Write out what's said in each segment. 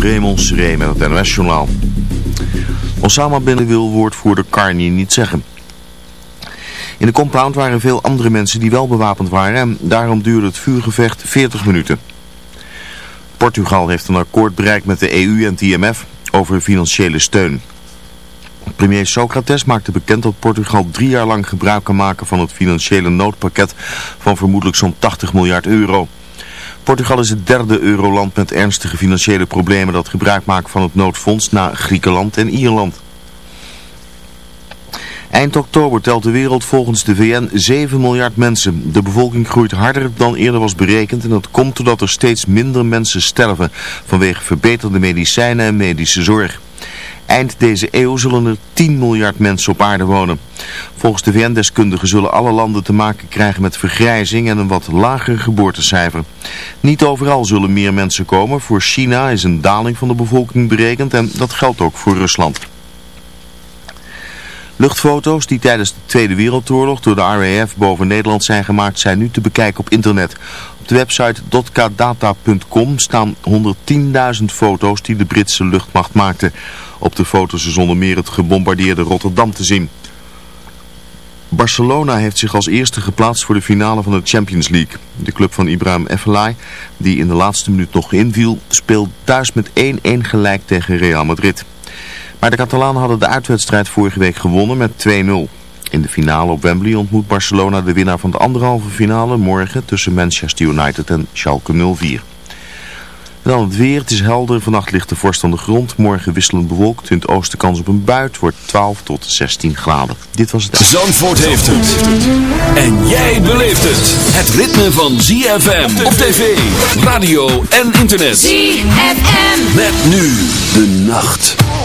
Raymond Seré met het NOS-journaal. Osama Bin wil woordvoerder Carney niet zeggen. In de compound waren veel andere mensen die wel bewapend waren en daarom duurde het vuurgevecht 40 minuten. Portugal heeft een akkoord bereikt met de EU en het IMF over financiële steun. Premier Socrates maakte bekend dat Portugal drie jaar lang gebruik kan maken van het financiële noodpakket van vermoedelijk zo'n 80 miljard euro. Portugal is het derde euroland met ernstige financiële problemen dat gebruik maakt van het noodfonds na Griekenland en Ierland. Eind oktober telt de wereld volgens de VN 7 miljard mensen. De bevolking groeit harder dan eerder was berekend en dat komt doordat er steeds minder mensen sterven vanwege verbeterde medicijnen en medische zorg. Eind deze eeuw zullen er 10 miljard mensen op aarde wonen. Volgens de VN-deskundigen zullen alle landen te maken krijgen met vergrijzing en een wat lager geboortecijfer. Niet overal zullen meer mensen komen. Voor China is een daling van de bevolking berekend en dat geldt ook voor Rusland. Luchtfoto's die tijdens de Tweede Wereldoorlog door de RAF boven Nederland zijn gemaakt zijn nu te bekijken op internet. Op de website dotkdata.com staan 110.000 foto's die de Britse luchtmacht maakte. Op de foto's is onder meer het gebombardeerde Rotterdam te zien. Barcelona heeft zich als eerste geplaatst voor de finale van de Champions League. De club van Ibrahim Efellay, die in de laatste minuut nog inviel, speelt thuis met 1-1 gelijk tegen Real Madrid. Maar de Catalanen hadden de uitwedstrijd vorige week gewonnen met 2-0. In de finale op Wembley ontmoet Barcelona de winnaar van de anderhalve finale morgen tussen Manchester United en Schalke 04. Dan het weer. Het is helder. Vannacht ligt de vorst aan de grond. Morgen wisselend bewolkt. In het oosten kans op een buit. Wordt 12 tot 16 graden. Dit was het. Zandvoort heeft het. En jij beleeft het. Het ritme van ZFM op tv, radio en internet. ZFM. Met nu de nacht.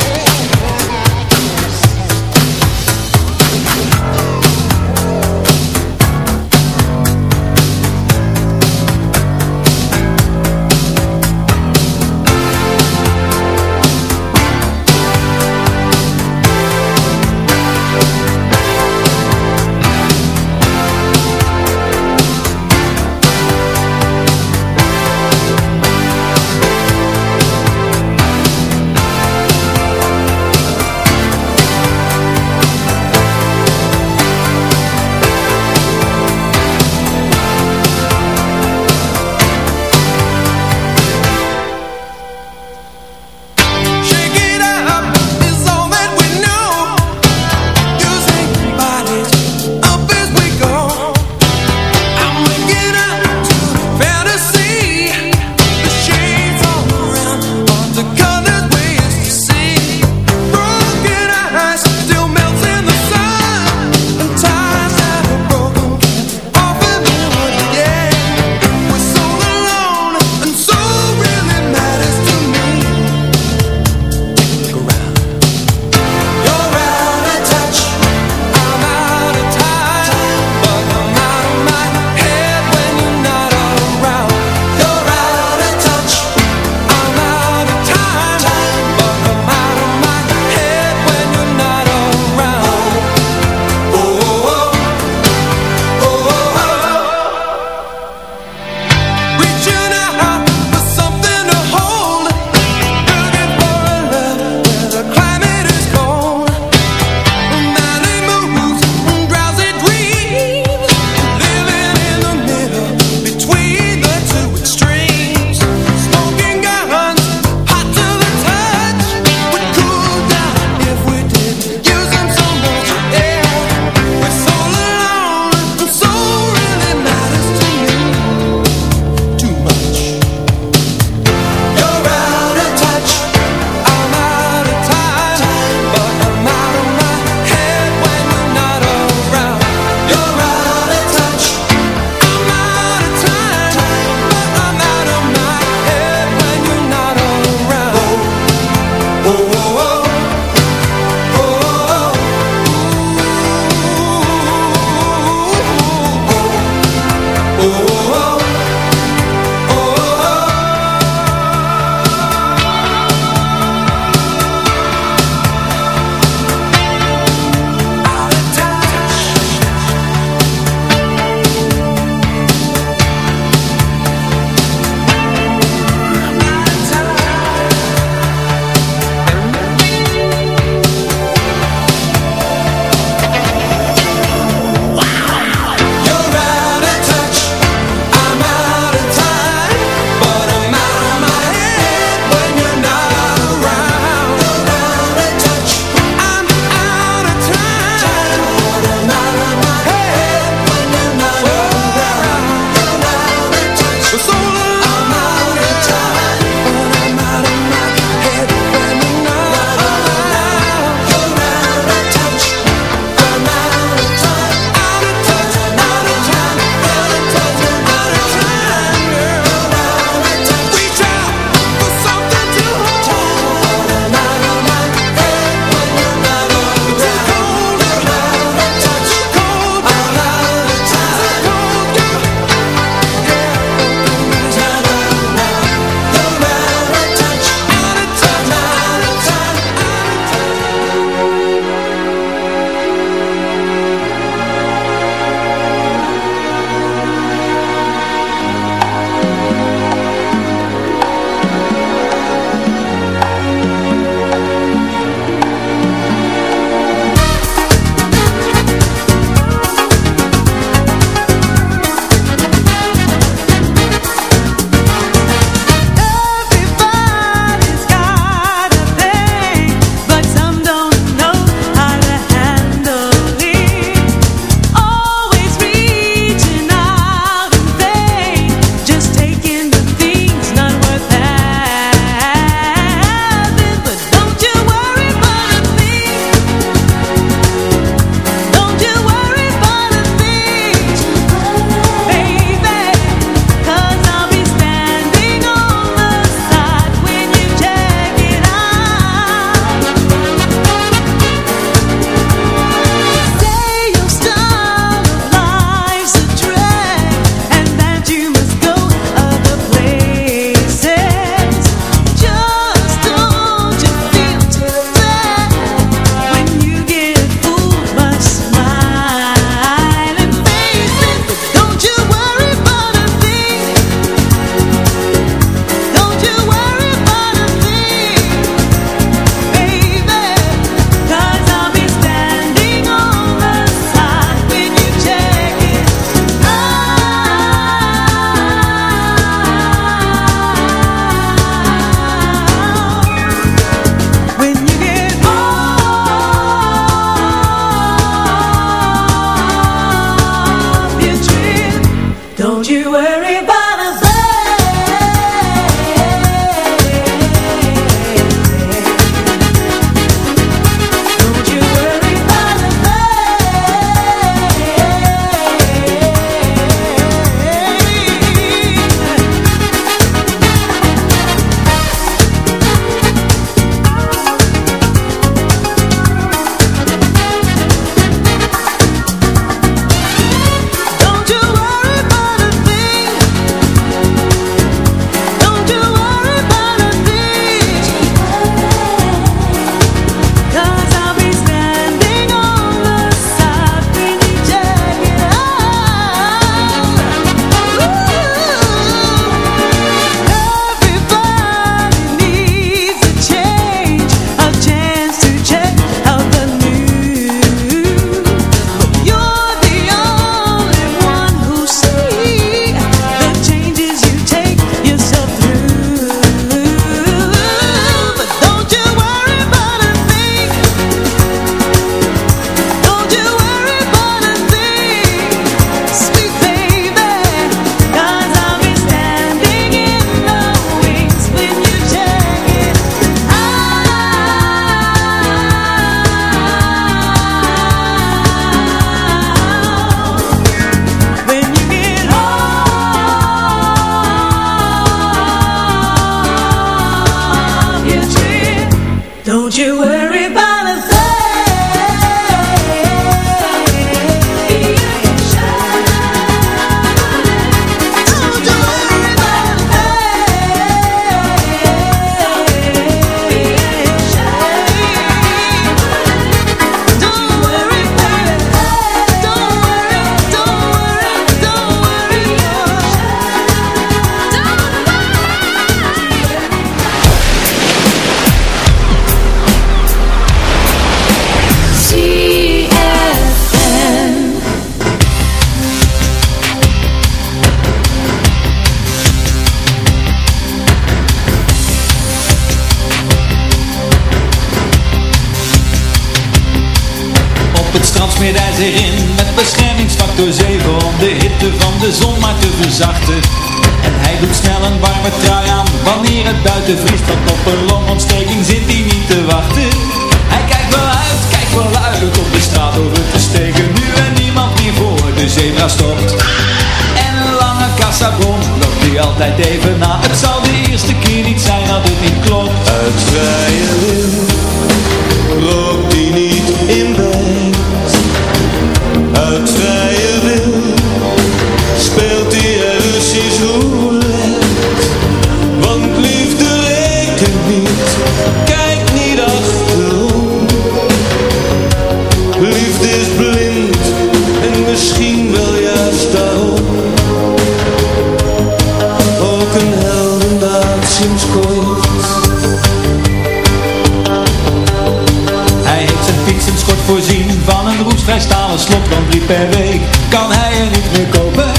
Hij heeft zijn fiets een schort voorzien van een roestvrijstalen slot dan drie per week. Kan hij er niet meer kopen?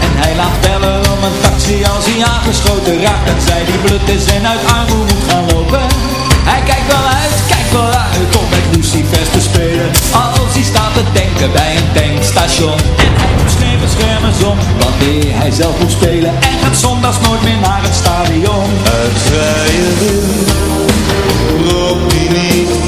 En hij laat bellen om een taxi als hij aangeschoten raakt. En zij die blut is en uit armoede moet gaan lopen. Hij kijkt wel uit, kijkt wel uit om met lucifers te spelen. Als hij staat te denken bij een tankstation zelf moet spelen En gaat zondags nooit meer naar het stadion. Uit vrije wil niet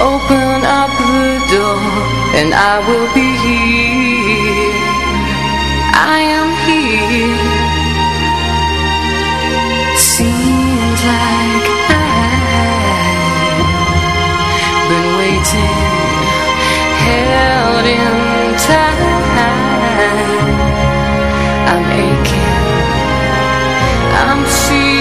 Open up the door and I will be here. I am here. Seems like I've been waiting Held in time. I'm aching. I'm seeing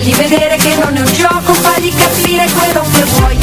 Fagli vedere che non è un gioco, fagli capire quello che vuoi.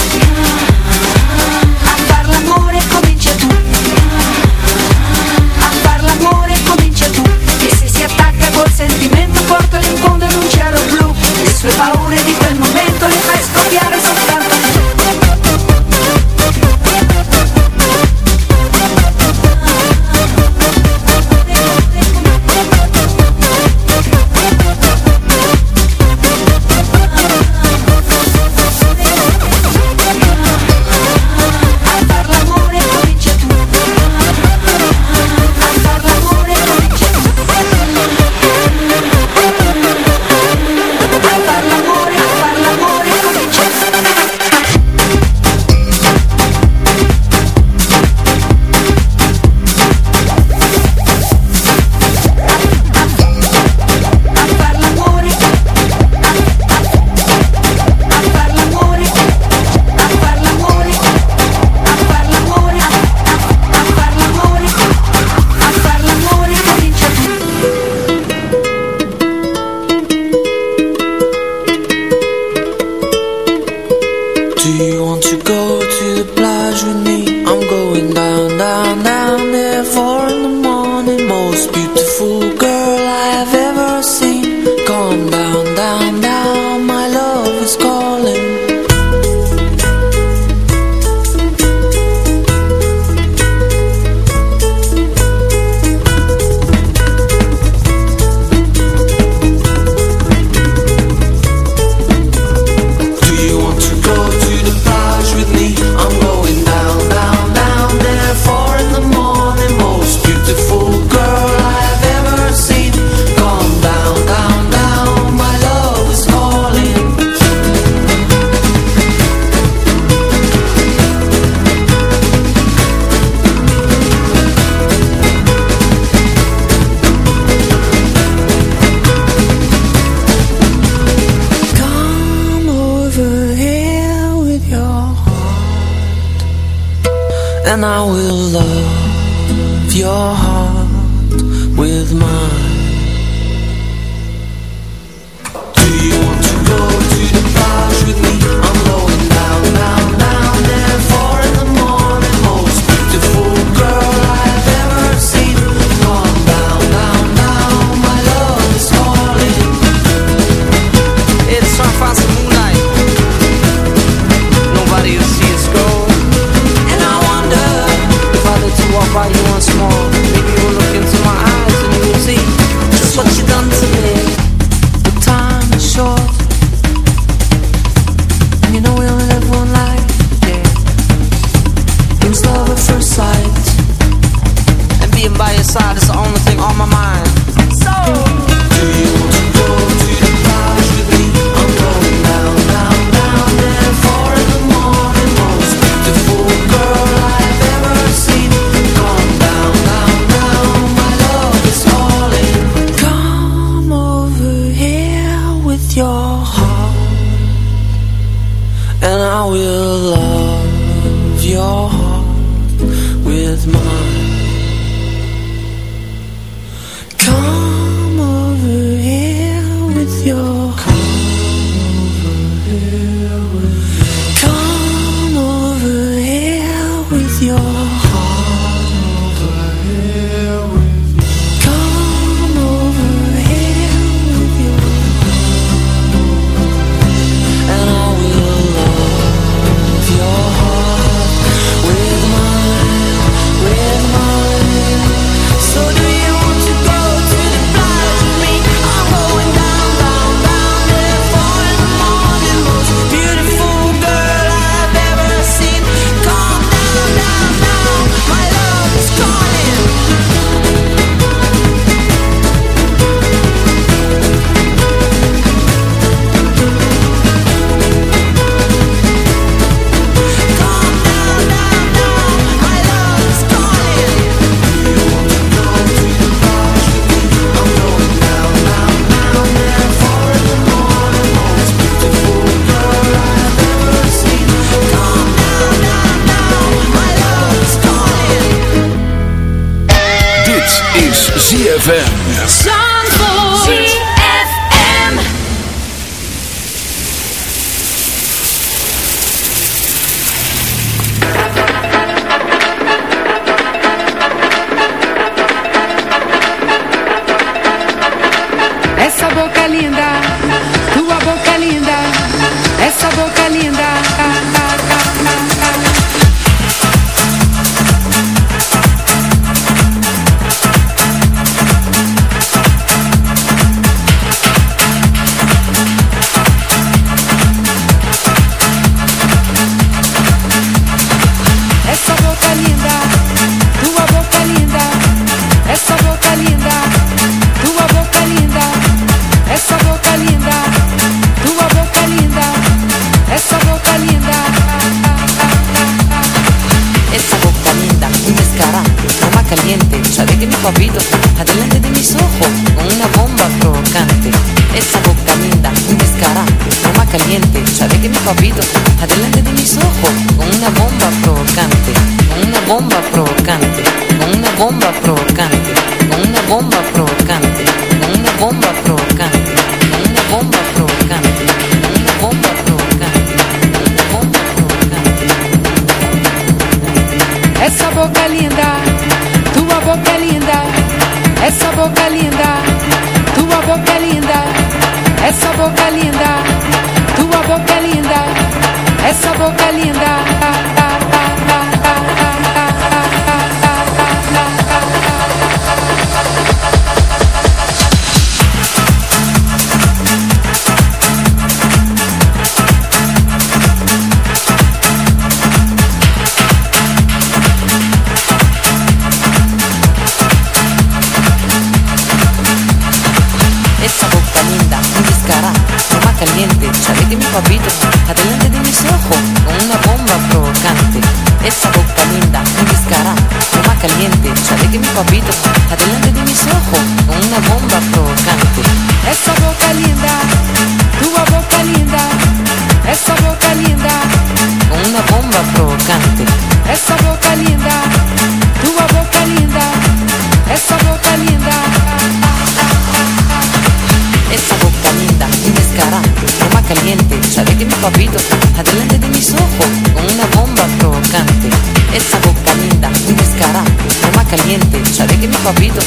Papito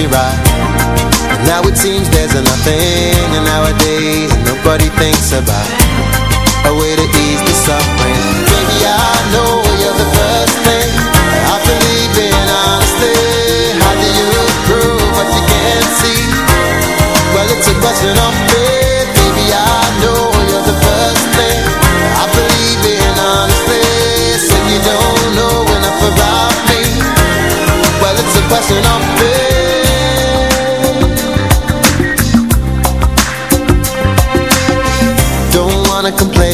me right. And now it seems there's nothing, and nowadays nobody thinks about a way to ease the suffering. Baby, I know you're the first thing I believe in honestly. How do you prove what you can't see? Well, it's a question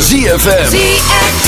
ZFM. ZFM.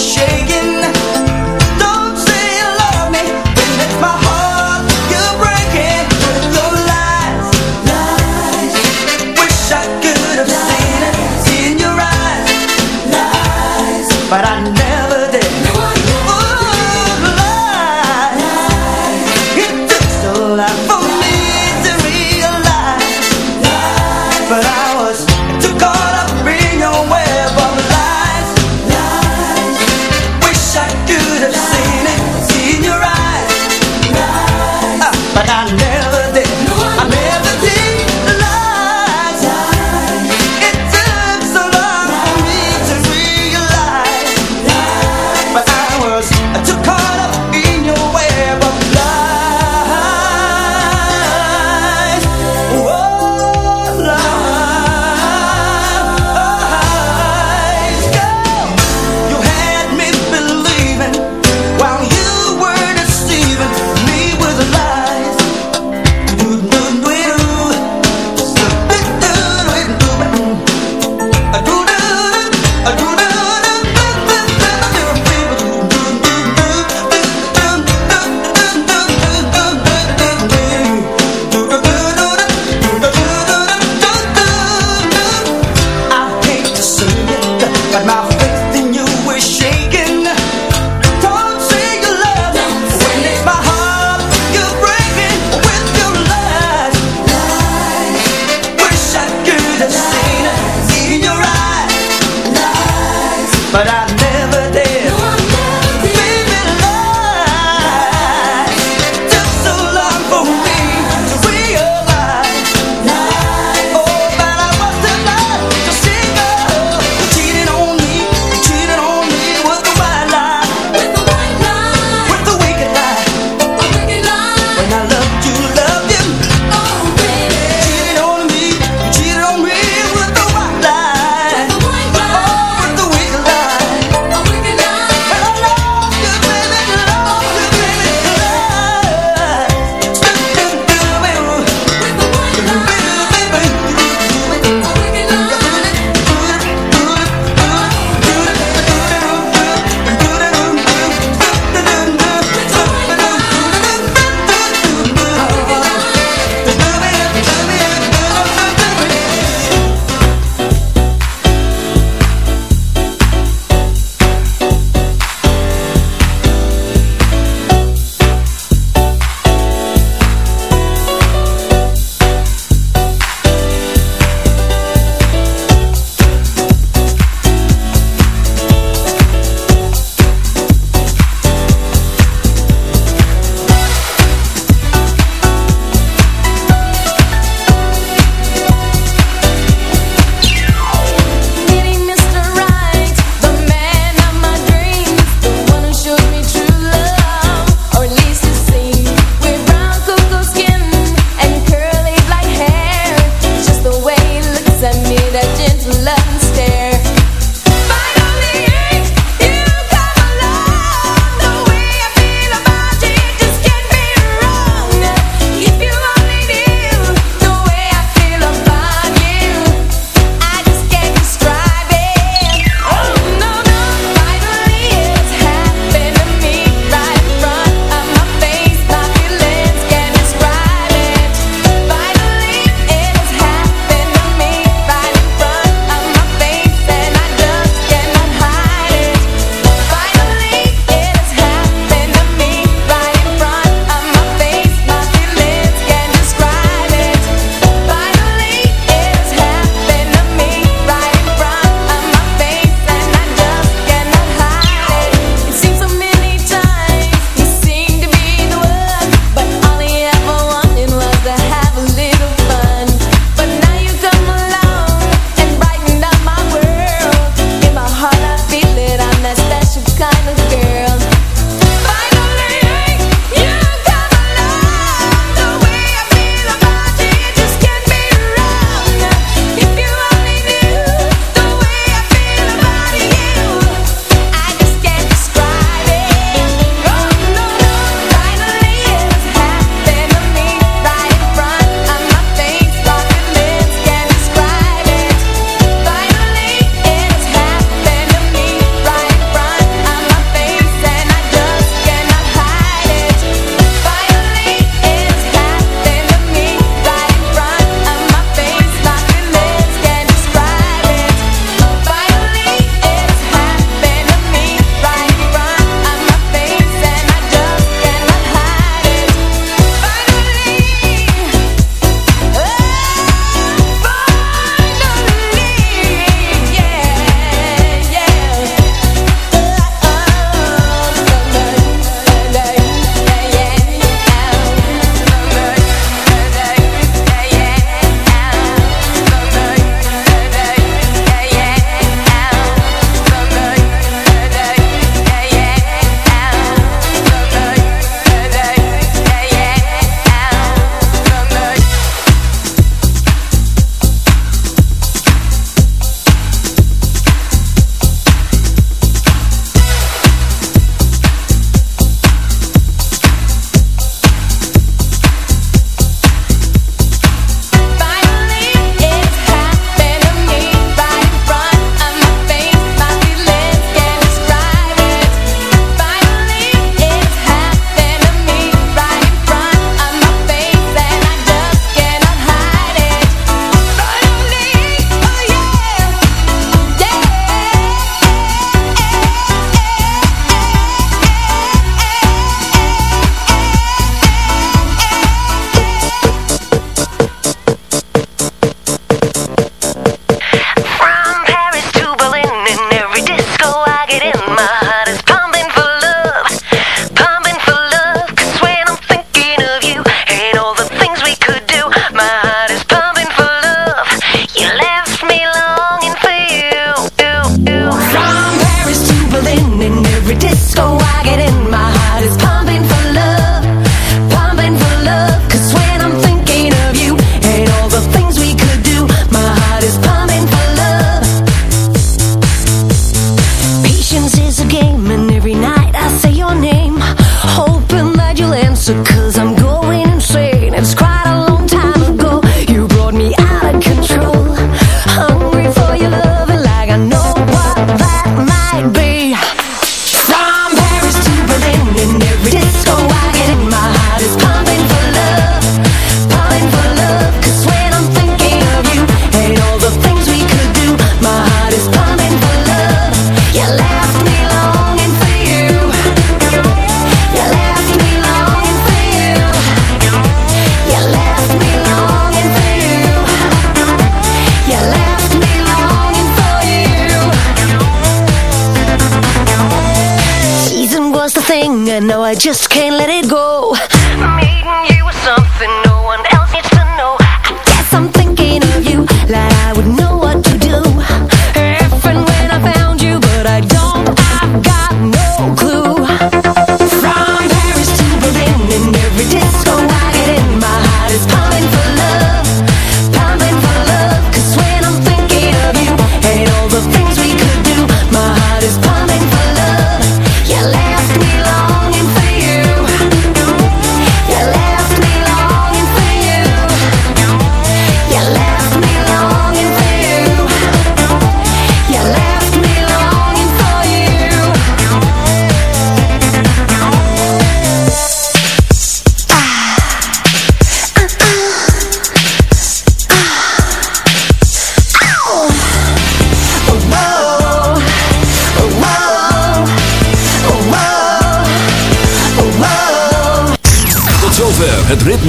shade. Uh, just